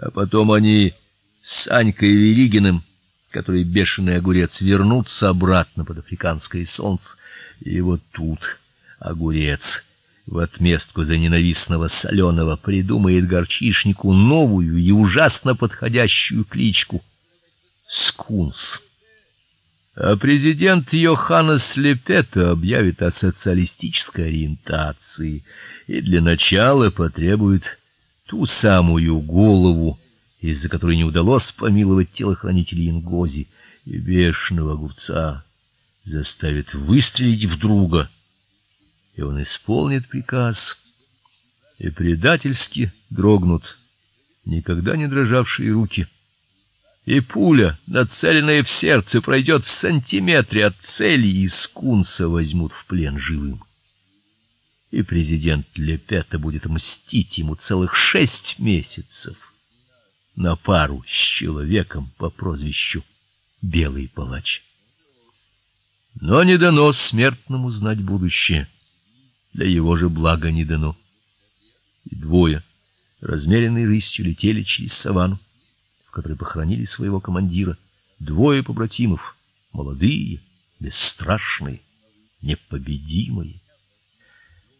А потом они с Анькой Веригиным, который бешеный огурец, вернутся обратно под африканское солнце. И вот тут огурец в отместку за ненавистного соленого придумает горчишнику новую и ужасно подходящую кличку Скунс. А президент Йоханнес Лепета объявит о социалистической ориентации и для начала потребует ту самую голову, из-за которой не удалось помиловать телохранителей Ингози и бешеного огурца, заставит выстрелить в друга и он исполнит приказ, и предательски дрогнут никогда не дрожавшие руки. И пуля, нацеленная в сердце, пройдет в сантиметре от цели, и скунса возьмут в плен живым. И президент Лепета будет мстить ему целых шесть месяцев на пару с человеком по прозвищу Белый палач. Но не дано смертному знать будущее для его же блага не дано. И двое, размеренной рысью, летели через саванну, в которой похоронили своего командира, двое побратимов, молодые, бесстрашные, непобедимые.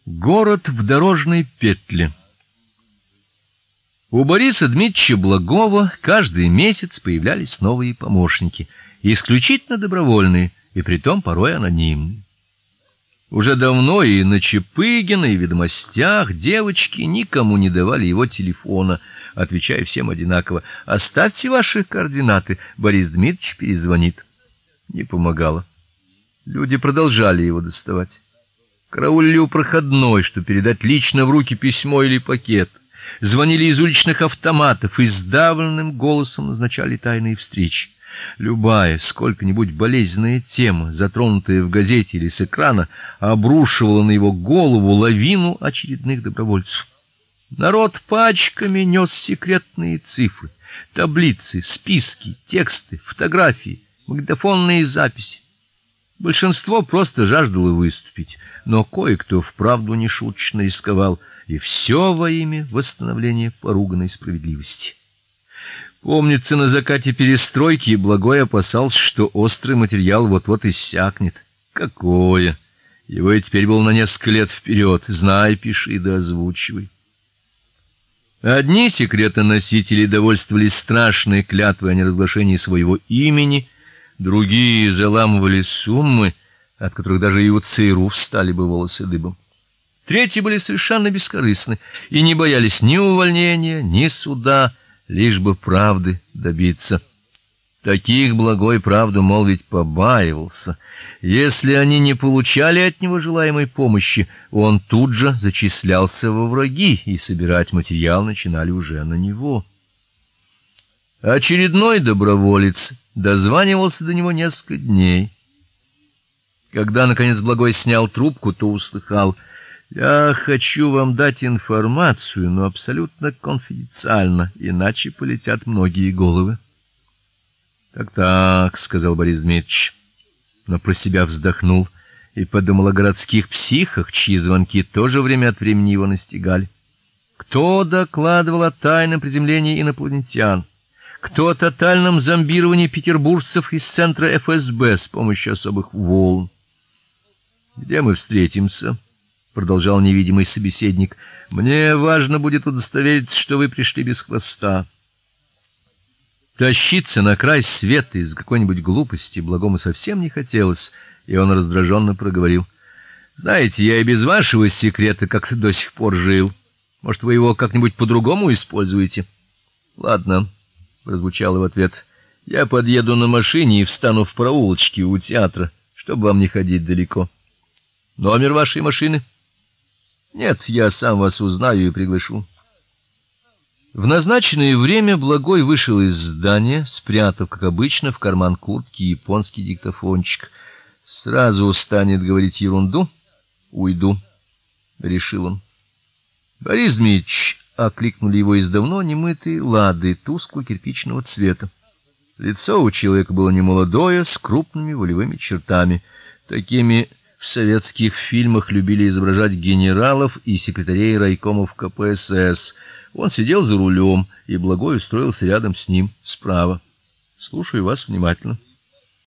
Город в дорожной петле. У Бориса Дмитриевича Благова каждый месяц появлялись новые помощники, исключительно добровольные, и притом порой анонимные. Уже давно и на Чепыгина, и в ведомостях девочки никому не давали его телефона, отвечая всем одинаково: "Оставьте ваши координаты, Борис Дмитриевич перезвонит". Не помогало. Люди продолжали его доставать. Караулили у проходной, чтобы передать лично в руки письмо или пакет. Звонили из уличных автоматов и сдавленным голосом назначали тайные встречи. Любая сколько-нибудь болезненная тема, затронутая в газете или с экрана, обрушивала на его голову лавину очередных добровольцев. Народ пачками нес секретные цифры, таблицы, списки, тексты, фотографии, магнитофонные записи. Большинство просто жаждало выступить, но кое-кто вправду нешуточно рисковал, и все во имя восстановления поруганной справедливости. Помнится, на закате перестройки Благой опасался, что острый материал вот-вот иссякнет. Какое! Его и теперь был на несколько лет вперед. Знай, пиши да озвучивай. Одни секретоносители довольствовались страшной клятвой о неразглашении своего имени, другие заламывали суммы, от которых даже и у ЦРУ встали бы волосы дыбом. Третьи были совершенно бескорыстны и не боялись ни увольнения, ни суда, лишь бы правды добиться. Таких благой правду молвить побаивался. Если они не получали от него желаемой помощи, он тут же зачислялся во враги, и собирать материал начинали уже на него. Очередной доброволец дозванивался до него несколько дней. Когда наконец благой снял трубку, то услыхал: я хочу вам дать информацию, но абсолютно конфиденциально, иначе полетят многие головы. Так-так, сказал Борис Дмитриевич, но про себя вздохнул и подумал о городских психах, чьи звонки тоже время от времени его настигали. Кто докладывал о тайном приземлении инопланетян? Кто о тотальном зомбировании петербуржцев из центра ФСБ с помощью особых волн? Где мы встретимся? продолжал невидимый собеседник. Мне важно будет удостовериться, что вы пришли без хвоста. Тащиться на край света из какой-нибудь глупости благому совсем не хотелось, и он раздраженно проговорил: "Знаете, я и без вашего секрета как-то до сих пор жил. Может, вы его как-нибудь по-другому используете?" "Ладно", прозвучало в ответ. "Я подъеду на машине и встану в проулочке у театра, чтобы вам не ходить далеко. Номер вашей машины?" Нет, я сам вас узнаю и приглашу. В назначенное время Благой вышел из здания, спрятав, как обычно, в карман куртки японский диктофончик. Сразу станет говорить ерунду, уйду, решил он. Борис Дмитрич окликнули его из давно немытой лады тускло-кирпичного цвета. Лицо у человека было немолодое, с крупными волевыми чертами, такими в советских фильмах любили изображать генералов и секретарей райкомов КПСС. Он сидел за рулем, и Благой устроился рядом с ним, справа. Слушаю вас внимательно.